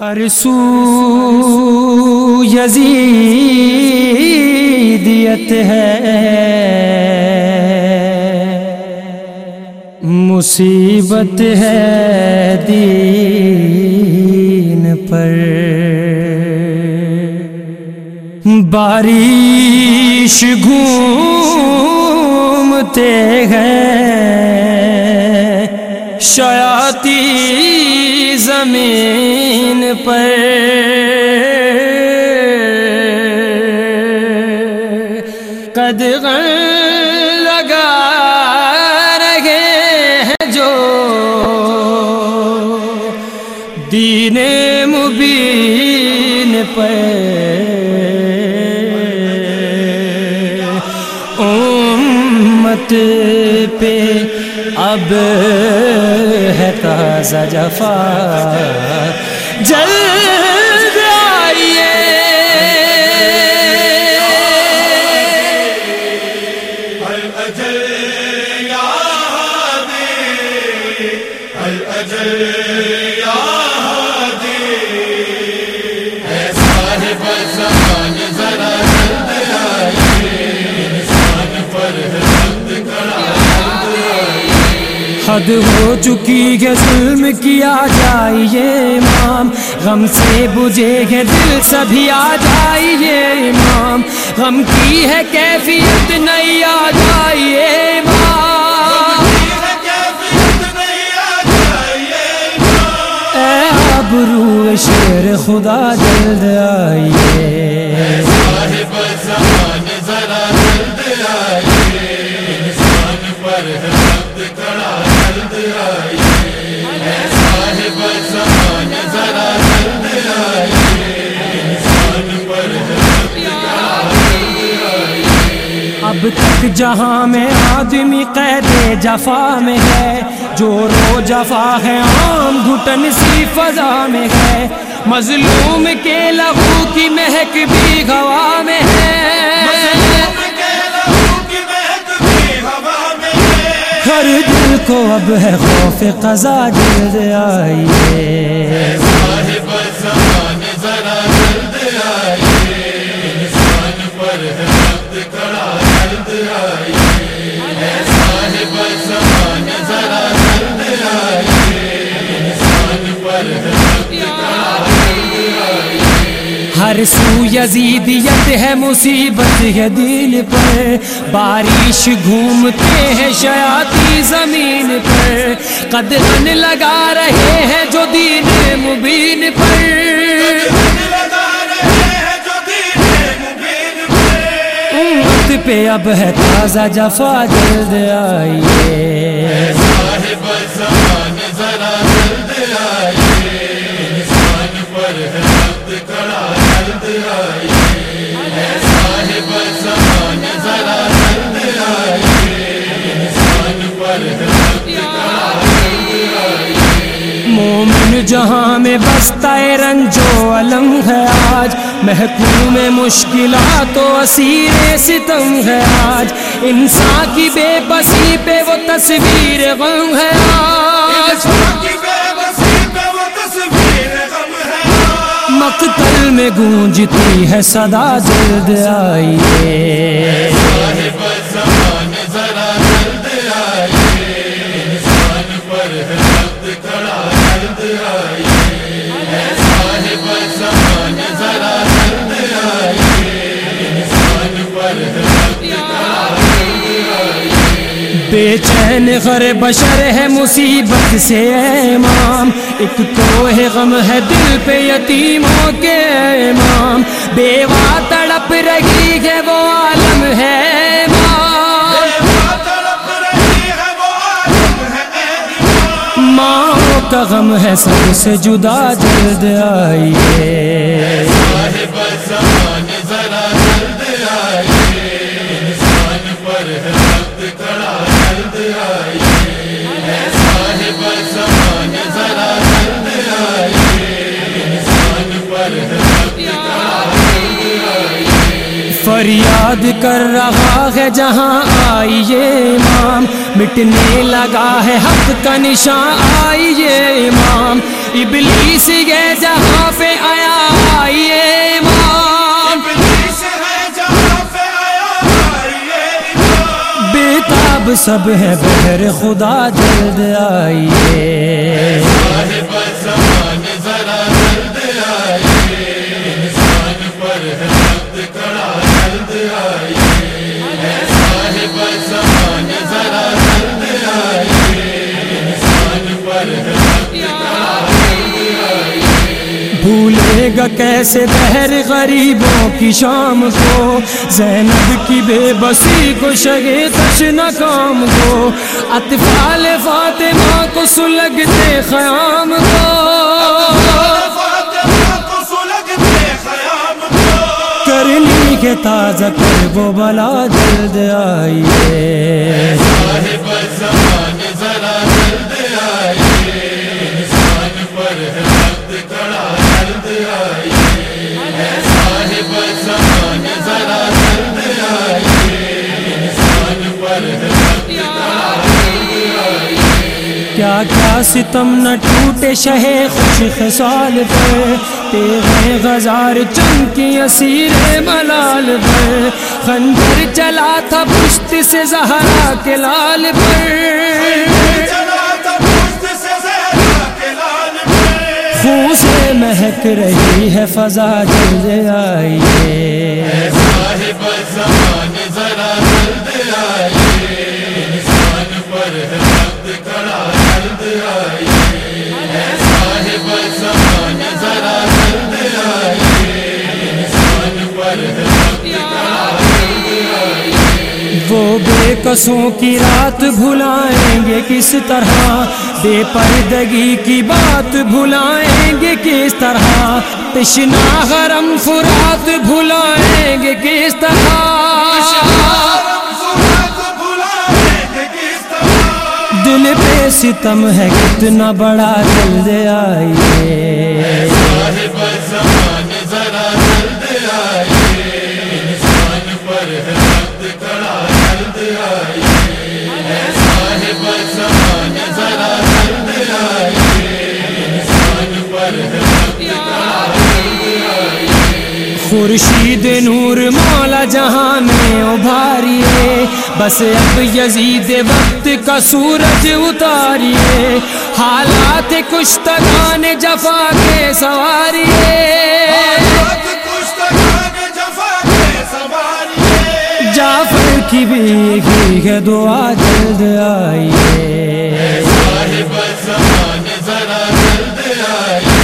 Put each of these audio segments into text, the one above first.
ہر سو یزیدیت ہے۔ مصیبت ہے دین پر۔ بارش گھومتے ہیں۔ شیاتی زمین پر۔ قدغن لگا رہے ہیں جو دین مبین پر۔ امت پہ اب ہے تازہ جفا۔ جلد آئیے۔ الاجل یا حد ہو چکی ہے، ظلم کیا جائیے امام۔ غم سے بجھے ہے دل، سبھی آ جائیے امام۔ غم کی ہے کیفیت نہیں آ جائیے امام۔ اے ابرو شیر، خدا جلد آئیے۔ اب تک جہاں میں آدمی قید جفا میں ہے جو رو جفا ہے عام گھٹن سی فضا میں ہے۔ مظلوم کے لہو کی مہک بھی گوا میں ہے۔ ہر دل کو اب ہے خوف قضا جلد آئیے۔ ہر سو یزیدیت ہے مصیبت ہے دل پر۔ بارش گھومتے ہیں شیاتی زمین پر۔ قدرن لگا رہے ہیں جو دین مبین پر۔ مبین پہ اب ہے تازہ جفا جلد آئیے۔ مومن جہاں میں بستا رنجو علم ہے آج۔ محکوم مشکلات و اسیر ستم ہے آج۔ انسان کی بے بسی پہ وہ تصویر غم ہے آج۔ مقتل میں گونجتی ہے صدا جلد آئیے۔ بے چین غر بشر ہے مصیبت سے امام۔ ایک تو ہے غم ہے دل پہ یتیموں کے امام۔ بیوہ تڑپ رہی ہے وہ عالم ہے ماں کا غم ہے سب سے جدا جلد آئیے۔ فریاد کر رہا ہے جہاں آئی یہ امام مٹنے لگا ہے حق کا نشان آئی یہ امام۔ ابلیس یہ جہاں پہ آیا آئی یہ امام۔ امام بےتاب سب ہے بہر خدا جلد آئیے گا کیسے بہر غریبوں کی شام کو؟ زینب کی بے بسی کو شگے تشن کام کو۔ اطفال فاطمہ کو سلگتے خیام کو۔ فاطمہ کو سلگتے خیام کو کرنی کے تازہ کر وہ بلا جلد آئیے۔ کیا کیا ستم نہ ٹوٹے شہ خوش خسال پر تیرے غزار چمکی اسیر ملال پر خنجر چلا تھا پشت سے زہرا کے لال پر چلا تھا پشت سے زہرا کے لال پہ خون سے مہک رہی ہے فضا جلد آئیے۔ بے قصوں کی رات بھلائیں گے کس طرح؟ بے پردگی کی بات بھلائیں گے کس طرح؟ تشنا حرم بھلائیں گے کس طرح فرات بھلائیں گے کس طرح؟ دل پہ ستم ہے کتنا بڑا جلد آئیے۔ خورشید نور مولا جہاں میں ابھاریے۔ بس اب یزید وقت کا سورج اتاریے۔ حالات کشتگان جفا کے سواریے۔ وقت کشتگان جفا کے سواریے۔ جعفر کی بھی کی ہے دعا جلد آئیے۔ صاحب زمان ذرا جلد آئیے۔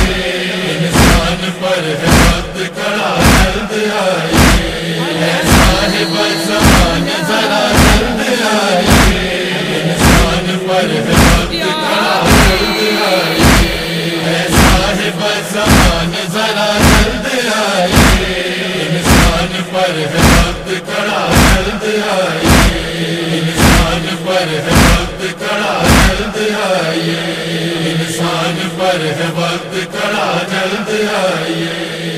صاحب ذرا جلد آئیے انسان پر ہے وقت کڑا جلد آئیے صاحب زمان ذرا جلد آئیے انسان پر ہے وقت کڑا جلد آئیے انسان پر ہے وقت کڑا جلد آئیے انسان پر ہے وقت کڑا جلد آئیے۔